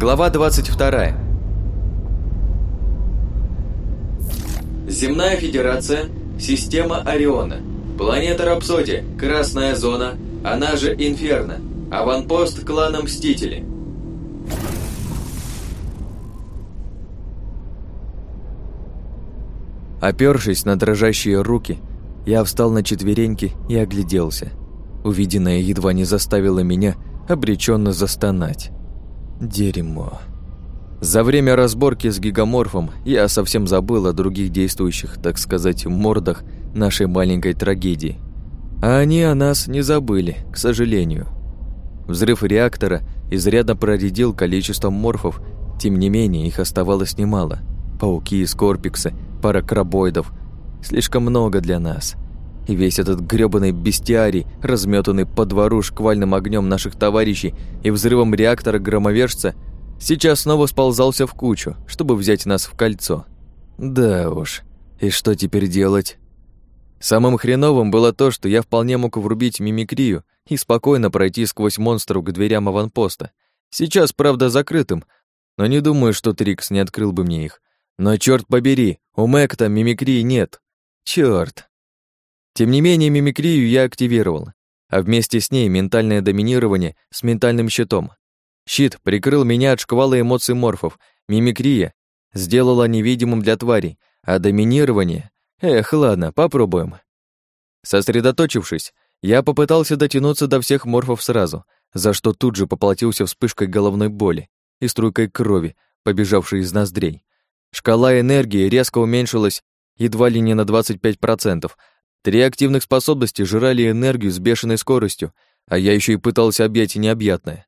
Глава 22. Земная Федерация, система Ориона, планета Рапсодия, Красная Зона, она же Инферно, аванпост клана Мстители. Опершись на дрожащие руки, я встал на четвереньки и огляделся. Увиденное едва не заставило меня обреченно застонать. Дерьмо. За время разборки с гигаморфом я совсем забыл о других действующих, так сказать, мордах нашей маленькой трагедии. А они о нас не забыли, к сожалению. Взрыв реактора изрядно проредил количество морфов, тем не менее их оставалось немало. Пауки, скорпиксы, пара крабоидов. Слишком много для нас. И весь этот грёбаный бестиарий, разметанный по двору шквальным огнем наших товарищей и взрывом реактора громовержца, сейчас снова сползался в кучу, чтобы взять нас в кольцо. Да уж, и что теперь делать? Самым хреновым было то, что я вполне мог врубить мимикрию и спокойно пройти сквозь монстров к дверям аванпоста. Сейчас, правда, закрытым, но не думаю, что Трикс не открыл бы мне их. Но черт побери, у Мэк мимикрии нет. Черт. Тем не менее, мимикрию я активировал, а вместе с ней ментальное доминирование с ментальным щитом. Щит прикрыл меня от шквала эмоций морфов, мимикрия сделала невидимым для тварей, а доминирование... Эх, ладно, попробуем. Сосредоточившись, я попытался дотянуться до всех морфов сразу, за что тут же поплатился вспышкой головной боли и струйкой крови, побежавшей из ноздрей. Шкала энергии резко уменьшилась едва ли не на 25%, Три активных способности жрали энергию с бешеной скоростью, а я еще и пытался объять необъятное.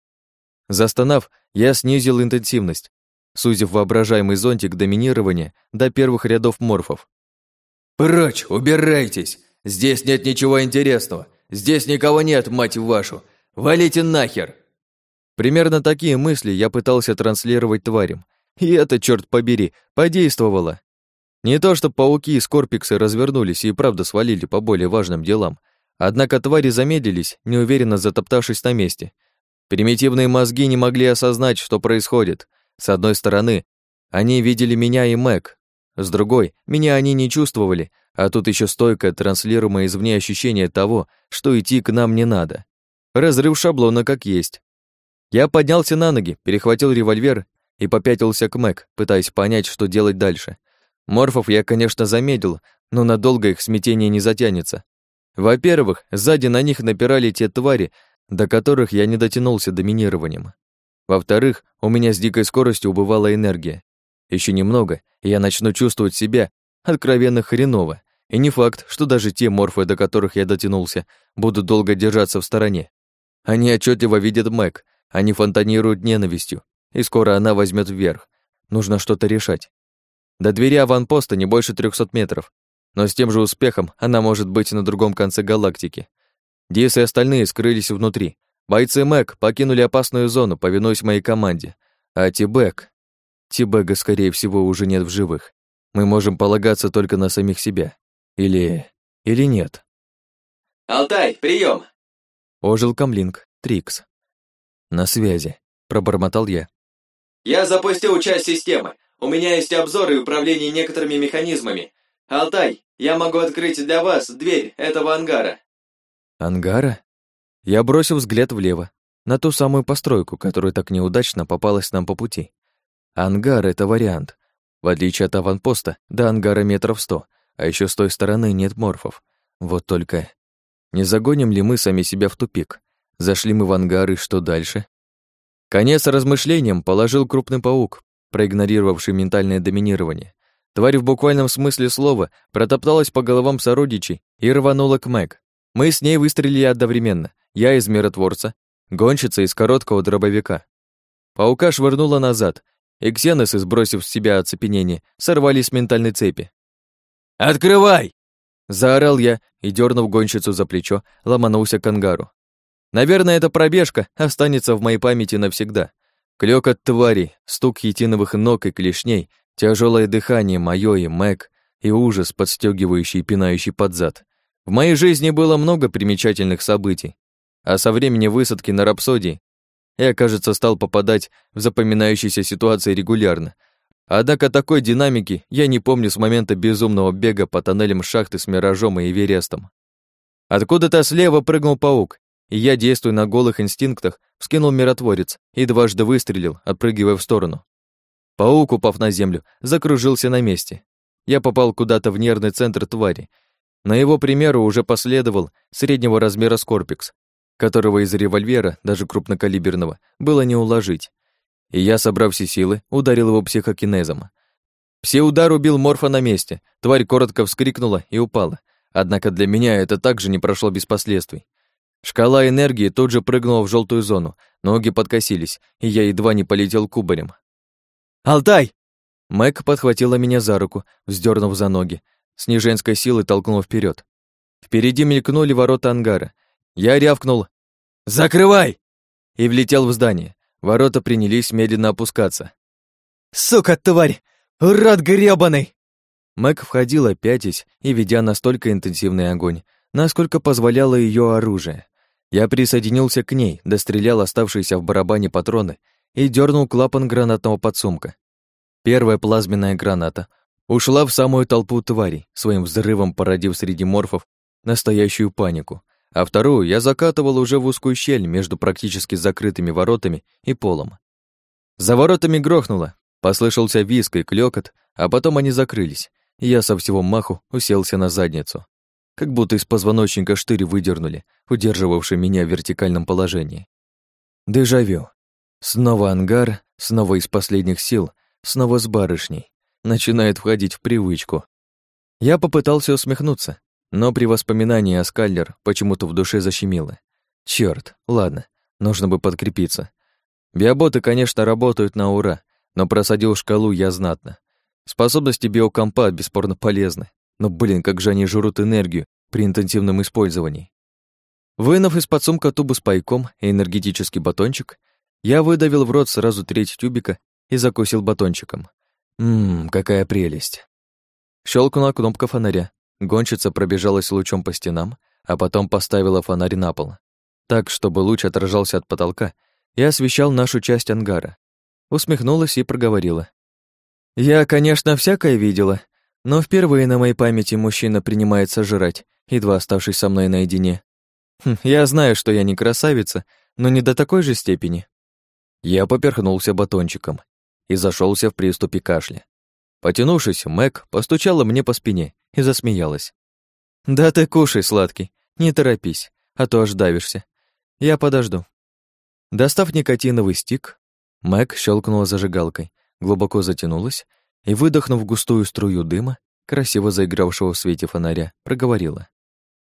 Застонав, я снизил интенсивность, сузив воображаемый зонтик доминирования до первых рядов морфов. «Прочь, убирайтесь! Здесь нет ничего интересного! Здесь никого нет, мать вашу! Валите нахер!» Примерно такие мысли я пытался транслировать тварям. И это, черт побери, подействовало. Не то, что пауки и скорпиксы развернулись и правда свалили по более важным делам, однако твари замедлились, неуверенно затоптавшись на месте. Примитивные мозги не могли осознать, что происходит. С одной стороны, они видели меня и Мэг, с другой, меня они не чувствовали, а тут еще стойкое транслируемое извне ощущение того, что идти к нам не надо. Разрыв шаблона как есть. Я поднялся на ноги, перехватил револьвер и попятился к Мэг, пытаясь понять, что делать дальше. Морфов я, конечно, замедлил, но надолго их смятение не затянется. Во-первых, сзади на них напирали те твари, до которых я не дотянулся доминированием. Во-вторых, у меня с дикой скоростью убывала энергия. Еще немного, и я начну чувствовать себя откровенно хреново. И не факт, что даже те морфы, до которых я дотянулся, будут долго держаться в стороне. Они отчетливо видят Мэг, они фонтанируют ненавистью, и скоро она возьмет вверх. Нужно что-то решать. До двери аванпоста не больше 300 метров, но с тем же успехом она может быть на другом конце галактики. Дис и остальные скрылись внутри. Бойцы Мэг покинули опасную зону, повинуясь моей команде. А Тибек... Тибега, скорее всего, уже нет в живых. Мы можем полагаться только на самих себя. Или... или нет. «Алтай, прием! Ожил Камлинг, Трикс. «На связи», — пробормотал я. «Я запустил часть системы. У меня есть обзор и управление некоторыми механизмами. Алтай, я могу открыть для вас дверь этого ангара». «Ангара?» Я бросил взгляд влево, на ту самую постройку, которая так неудачно попалась нам по пути. Ангар — это вариант. В отличие от аванпоста, до ангара метров сто, а еще с той стороны нет морфов. Вот только... Не загоним ли мы сами себя в тупик? Зашли мы в ангар, и что дальше? Конец размышлениям положил крупный паук, проигнорировавший ментальное доминирование. Тварь в буквальном смысле слова протопталась по головам сородичей и рванула к Мэг. Мы с ней выстрелили одновременно. Я из миротворца, гонщица из короткого дробовика. Паука швырнула назад, и ксеносы, сбросив с себя оцепенение, сорвались с ментальной цепи. «Открывай!» Заорал я и, дернув гонщицу за плечо, ломанулся к ангару. Наверное, эта пробежка останется в моей памяти навсегда. Клёкот твари, стук хитиновых ног и клешней, тяжелое дыхание моё и Мэг, и ужас, подстегивающий и пинающий под зад. В моей жизни было много примечательных событий, а со времени высадки на Рапсодии Я, кажется, стал попадать в запоминающиеся ситуации регулярно. Однако такой динамики я не помню с момента безумного бега по тоннелям шахты с Миражом и Эверестом. Откуда-то слева прыгнул паук, и я, действуя на голых инстинктах, вскинул миротворец и дважды выстрелил, отпрыгивая в сторону. Паук, упав на землю, закружился на месте. Я попал куда-то в нервный центр твари. На его примеру уже последовал среднего размера скорпикс, которого из револьвера, даже крупнокалиберного, было не уложить. И я, собрав все силы, ударил его психокинезом. Псиудар убил Морфа на месте, тварь коротко вскрикнула и упала. Однако для меня это также не прошло без последствий. Шкала энергии тут же прыгнула в желтую зону, ноги подкосились, и я едва не полетел кубарем. «Алтай!» Мэг подхватила меня за руку, вздернув за ноги, с неженской силой толкнула вперед. Впереди мелькнули ворота ангара. Я рявкнул «Закрывай!» и влетел в здание. Ворота принялись медленно опускаться. «Сука, тварь! Урод грёбаный!» Мэг входила, пятясь и ведя настолько интенсивный огонь, насколько позволяло ее оружие. Я присоединился к ней, дострелял оставшиеся в барабане патроны и дернул клапан гранатного подсумка. Первая плазменная граната ушла в самую толпу тварей, своим взрывом породив среди морфов настоящую панику, а вторую я закатывал уже в узкую щель между практически закрытыми воротами и полом. За воротами грохнуло, послышался виск и клёкот, а потом они закрылись, и я со всего маху уселся на задницу как будто из позвоночника штырь выдернули, удерживавший меня в вертикальном положении. Дежавю. Снова ангар, снова из последних сил, снова с барышней. Начинает входить в привычку. Я попытался усмехнуться, но при воспоминании о Скаллер почему-то в душе защемило. Чёрт, ладно, нужно бы подкрепиться. Биоботы, конечно, работают на ура, но просадил шкалу я знатно. Способности биокомпа бесспорно полезны, но, блин, как же они жрут энергию при интенсивном использовании. Вынув из подсумка тубу с пайком и энергетический батончик, я выдавил в рот сразу треть тюбика и закусил батончиком. Ммм, какая прелесть. Щелкнула кнопка фонаря. Гонщица пробежалась лучом по стенам, а потом поставила фонарь на пол, так, чтобы луч отражался от потолка и освещал нашу часть ангара. Усмехнулась и проговорила. «Я, конечно, всякое видела, но впервые на моей памяти мужчина принимается жрать, едва оставшись со мной наедине. Хм, я знаю, что я не красавица, но не до такой же степени. Я поперхнулся батончиком и зашелся в приступе кашля. Потянувшись, Мэг постучала мне по спине и засмеялась. «Да ты кушай, сладкий, не торопись, а то аж давишься. Я подожду». Достав никотиновый стик, Мэг щелкнула зажигалкой, глубоко затянулась и, выдохнув густую струю дыма, красиво заигравшего в свете фонаря, проговорила.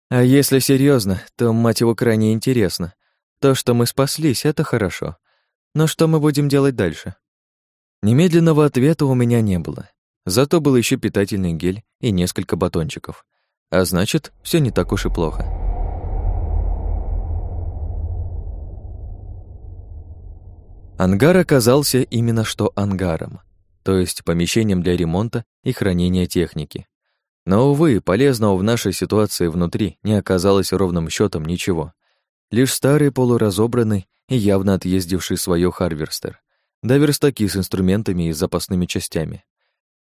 «А если серьезно, то, мать его, крайне интересно. То, что мы спаслись, это хорошо. Но что мы будем делать дальше?» Немедленного ответа у меня не было. Зато был еще питательный гель и несколько батончиков. А значит, все не так уж и плохо. Ангар оказался именно что ангаром то есть помещением для ремонта и хранения техники. Но, увы, полезного в нашей ситуации внутри не оказалось ровным счетом ничего. Лишь старый полуразобранный и явно отъездивший свое Харверстер, да верстаки с инструментами и запасными частями.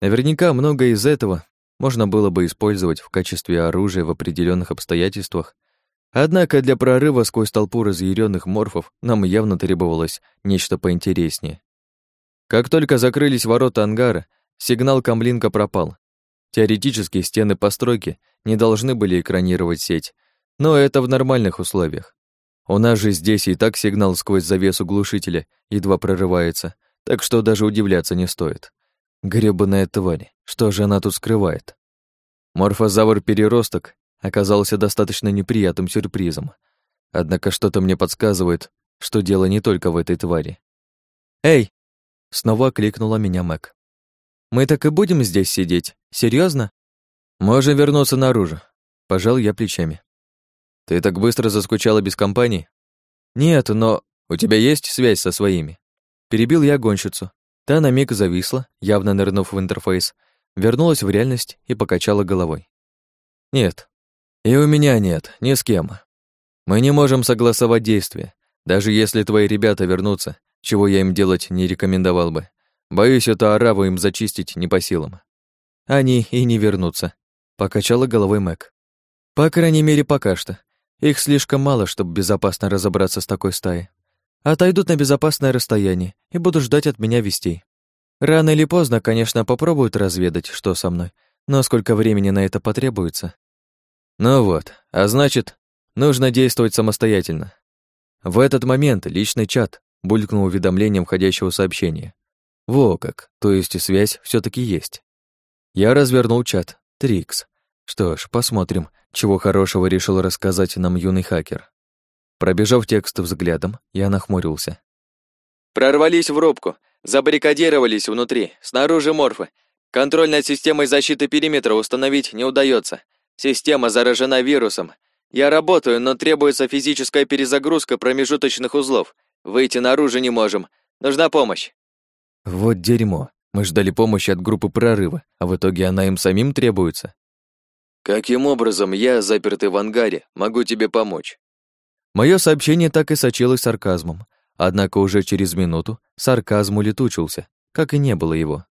Наверняка многое из этого можно было бы использовать в качестве оружия в определенных обстоятельствах, однако для прорыва сквозь толпу разъяренных морфов нам явно требовалось нечто поинтереснее. Как только закрылись ворота ангара, сигнал камлинка пропал. Теоретически стены постройки не должны были экранировать сеть, но это в нормальных условиях. У нас же здесь и так сигнал сквозь завесу глушителя едва прорывается, так что даже удивляться не стоит. Грёбаная тварь, что же она тут скрывает? Морфозавр-переросток оказался достаточно неприятным сюрпризом. Однако что-то мне подсказывает, что дело не только в этой твари. «Эй, Снова кликнула меня Мэг. «Мы так и будем здесь сидеть? Серьезно? «Можем вернуться наружу», — пожал я плечами. «Ты так быстро заскучала без компании?» «Нет, но у тебя есть связь со своими?» Перебил я гонщицу. Та на миг зависла, явно нырнув в интерфейс, вернулась в реальность и покачала головой. «Нет. И у меня нет, ни с кем. Мы не можем согласовать действия. Даже если твои ребята вернутся, чего я им делать не рекомендовал бы, боюсь, эту ораву им зачистить не по силам. Они и не вернутся, покачала головой Мэг. По крайней мере, пока что. Их слишком мало, чтобы безопасно разобраться с такой стаей. Отойдут на безопасное расстояние и будут ждать от меня вестей. Рано или поздно, конечно, попробуют разведать, что со мной, но сколько времени на это потребуется. Ну вот, а значит, нужно действовать самостоятельно. В этот момент личный чат булькнул уведомлением входящего сообщения. Во как, то есть связь все таки есть. Я развернул чат. Трикс. Что ж, посмотрим, чего хорошего решил рассказать нам юный хакер. Пробежав текст взглядом, я нахмурился. Прорвались в рубку, забаррикадировались внутри, снаружи морфы. Контроль над системой защиты периметра установить не удается. Система заражена вирусом. Я работаю, но требуется физическая перезагрузка промежуточных узлов. Выйти наружу не можем. Нужна помощь. Вот дерьмо. Мы ждали помощи от группы прорыва, а в итоге она им самим требуется. Каким образом я, запертый в ангаре, могу тебе помочь? Мое сообщение так и сочилось сарказмом. Однако уже через минуту сарказм улетучился, как и не было его.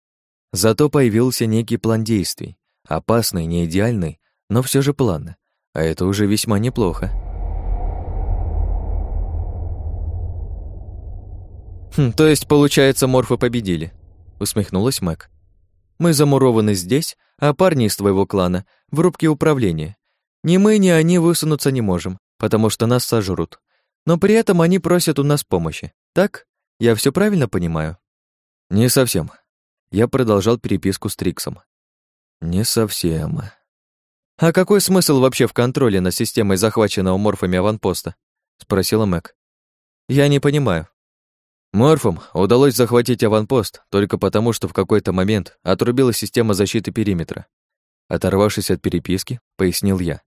Зато появился некий план действий. Опасный, не идеальный, но все же план. А это уже весьма неплохо. «Хм, то есть, получается, морфы победили?» усмехнулась Мэг. «Мы замурованы здесь, а парни из твоего клана в рубке управления. Ни мы, ни они высунуться не можем, потому что нас сожрут. Но при этом они просят у нас помощи. Так? Я все правильно понимаю?» «Не совсем». Я продолжал переписку с Триксом. «Не совсем». «А какой смысл вообще в контроле над системой захваченного морфами аванпоста?» — спросила Мэг. «Я не понимаю». Морфам удалось захватить аванпост только потому, что в какой-то момент отрубила система защиты периметра. Оторвавшись от переписки, пояснил я.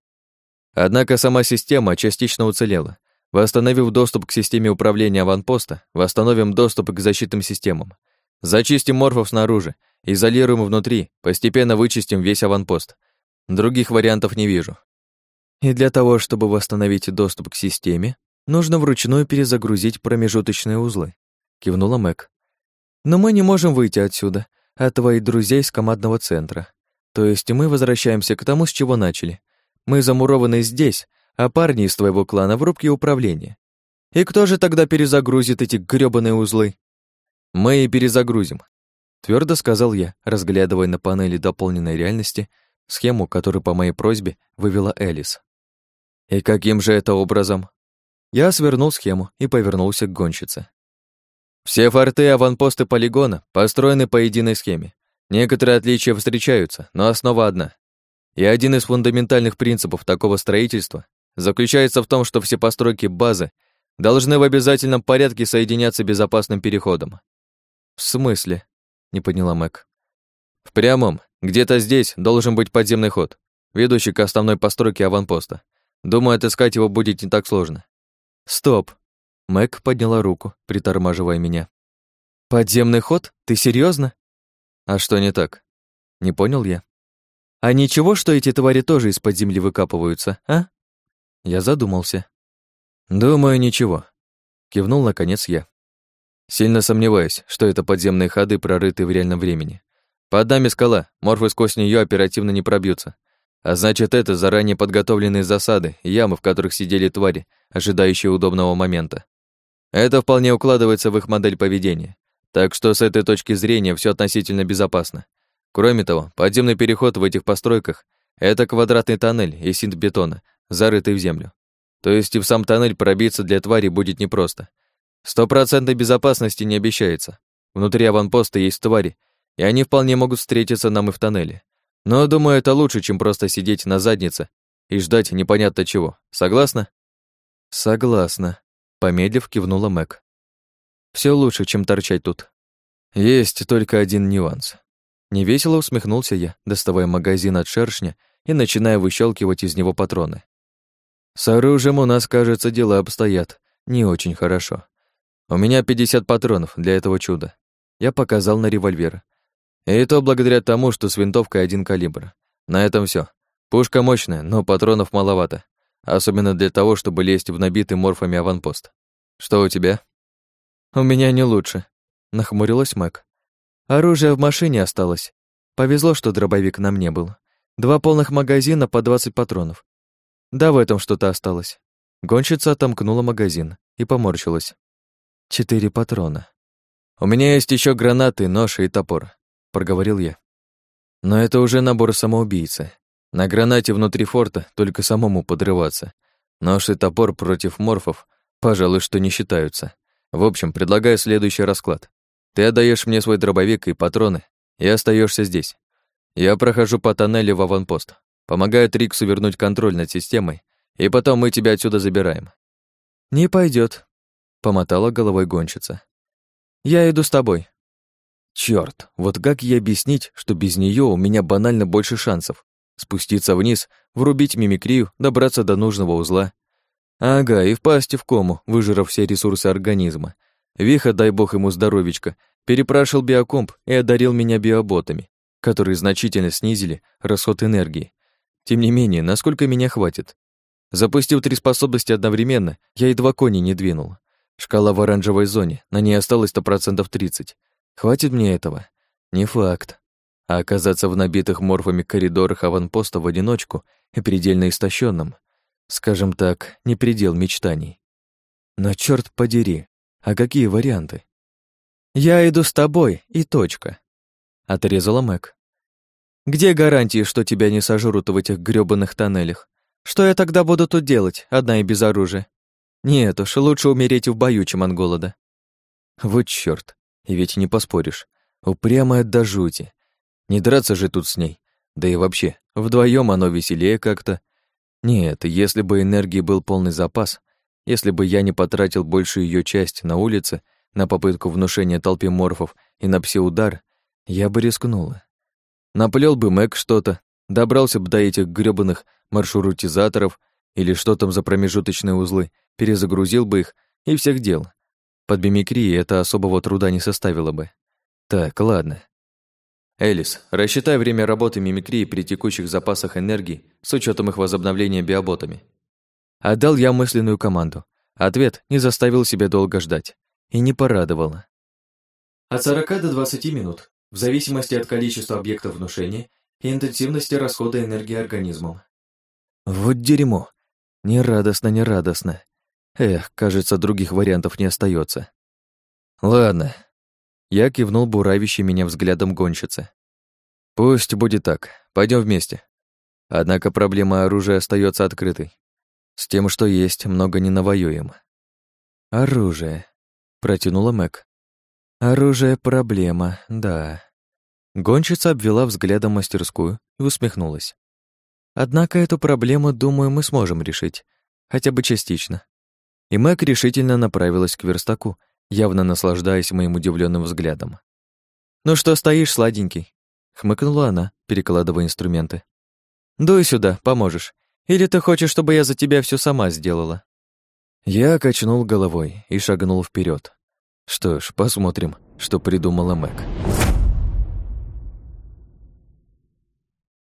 Однако сама система частично уцелела. Восстановив доступ к системе управления аванпоста, восстановим доступ к защитным системам. Зачистим морфов снаружи, изолируем внутри, постепенно вычистим весь аванпост. Других вариантов не вижу. И для того, чтобы восстановить доступ к системе, нужно вручную перезагрузить промежуточные узлы кивнула Мэг. Но мы не можем выйти отсюда, от твоих друзей с командного центра. То есть мы возвращаемся к тому, с чего начали. Мы замурованы здесь, а парни из твоего клана в рубке управления. И кто же тогда перезагрузит эти грёбаные узлы? Мы и перезагрузим, твердо сказал я, разглядывая на панели дополненной реальности схему, которую по моей просьбе вывела Элис. И каким же это образом? Я свернул схему и повернулся к гонщице. Все форты аванпосты полигона построены по единой схеме. Некоторые отличия встречаются, но основа одна. И один из фундаментальных принципов такого строительства заключается в том, что все постройки базы должны в обязательном порядке соединяться безопасным переходом. В смысле? Не поняла Мэг. В прямом. Где-то здесь должен быть подземный ход, ведущий к основной постройке аванпоста. Думаю, отыскать его будет не так сложно. Стоп. Мэг подняла руку, притормаживая меня. «Подземный ход? Ты серьезно? «А что не так?» Не понял я. «А ничего, что эти твари тоже из-под земли выкапываются, а?» Я задумался. «Думаю, ничего», — кивнул наконец я. Сильно сомневаюсь, что это подземные ходы, прорыты в реальном времени. Под нами скала, морфы сквозь нее оперативно не пробьются. А значит, это заранее подготовленные засады, ямы, в которых сидели твари, ожидающие удобного момента. Это вполне укладывается в их модель поведения. Так что с этой точки зрения все относительно безопасно. Кроме того, подземный переход в этих постройках — это квадратный тоннель из синтбетона, зарытый в землю. То есть и в сам тоннель пробиться для твари будет непросто. Стопроцентной безопасности не обещается. Внутри аванпоста есть твари, и они вполне могут встретиться нам и в тоннеле. Но, думаю, это лучше, чем просто сидеть на заднице и ждать непонятно чего. Согласна? Согласна, Помедлив, кивнула Мэг. Все лучше, чем торчать тут. Есть только один нюанс. Невесело усмехнулся я, доставая магазин от шершня и начиная выщелкивать из него патроны. С оружием у нас, кажется, дела обстоят не очень хорошо. У меня 50 патронов для этого чуда. Я показал на револьвер. И то благодаря тому, что с винтовкой один калибр. На этом все. Пушка мощная, но патронов маловато особенно для того, чтобы лезть в набитый морфами аванпост. Что у тебя? У меня не лучше, нахмурилась Мэг. Оружие в машине осталось. Повезло, что дробовик на мне был. Два полных магазина по 20 патронов. Да, в этом что-то осталось. Гонщица отомкнула магазин и поморщилась. Четыре патрона. «У меня есть еще гранаты, нож и топор», — проговорил я. «Но это уже набор самоубийцы. На гранате внутри форта только самому подрываться. Нож и топор против морфов, пожалуй, что не считаются. В общем, предлагаю следующий расклад. Ты отдаешь мне свой дробовик и патроны, и остаешься здесь. Я прохожу по тоннелю в аванпост, помогаю Триксу вернуть контроль над системой, и потом мы тебя отсюда забираем». «Не пойдет, помотала головой гонщица. «Я иду с тобой». Черт, вот как ей объяснить, что без нее у меня банально больше шансов? Спуститься вниз, врубить мимикрию, добраться до нужного узла. Ага, и впасть в кому, выжрав все ресурсы организма. Виха, дай бог ему здоровечко, перепрашивал биокомп и одарил меня биоботами, которые значительно снизили расход энергии. Тем не менее, насколько меня хватит? Запустив три способности одновременно, я едва кони не двинул. Шкала в оранжевой зоне, на ней осталось-то процентов 30. Хватит мне этого? Не факт. А оказаться в набитых морфами коридорах аванпоста в одиночку и предельно истощенным, скажем так, не предел мечтаний. Но черт подери, а какие варианты? «Я иду с тобой, и точка», — отрезала Мэг. «Где гарантии, что тебя не сожрут в этих грёбаных тоннелях? Что я тогда буду тут делать, одна и без оружия? Нет уж, лучше умереть в бою, чем от голода». Вот чёрт, и ведь не поспоришь. Упрямая до жути. Не драться же тут с ней. Да и вообще, вдвоем оно веселее как-то. Нет, если бы энергии был полный запас, если бы я не потратил большую ее часть на улице, на попытку внушения толпе морфов и на псиудар, я бы рискнула. Наплел бы Мэг что-то, добрался бы до этих грёбаных маршрутизаторов или что там за промежуточные узлы, перезагрузил бы их и всех дел. Под мимикрией это особого труда не составило бы. Так, ладно. Элис, рассчитай время работы мимикрии при текущих запасах энергии с учетом их возобновления биоботами. Отдал я мысленную команду. Ответ не заставил себя долго ждать. И не порадовал. От 40 до 20 минут, в зависимости от количества объектов внушения и интенсивности расхода энергии организмом. Вот дерьмо. Нерадостно, нерадостно. Эх, кажется, других вариантов не остается. Ладно. Я кивнул буравящий меня взглядом гонщицы. Пусть будет так. Пойдем вместе. Однако проблема оружия остается открытой. С тем, что есть, много не навоюем. Оружие, протянула Мэг. Оружие проблема, да. Гонщица обвела взглядом мастерскую и усмехнулась. Однако эту проблему, думаю, мы сможем решить, хотя бы частично. И Мэг решительно направилась к верстаку, явно наслаждаясь моим удивленным взглядом. «Ну что стоишь, сладенький?» — хмыкнула она, перекладывая инструменты. «Дуй сюда, поможешь. Или ты хочешь, чтобы я за тебя все сама сделала?» Я качнул головой и шагнул вперед. Что ж, посмотрим, что придумала Мэг.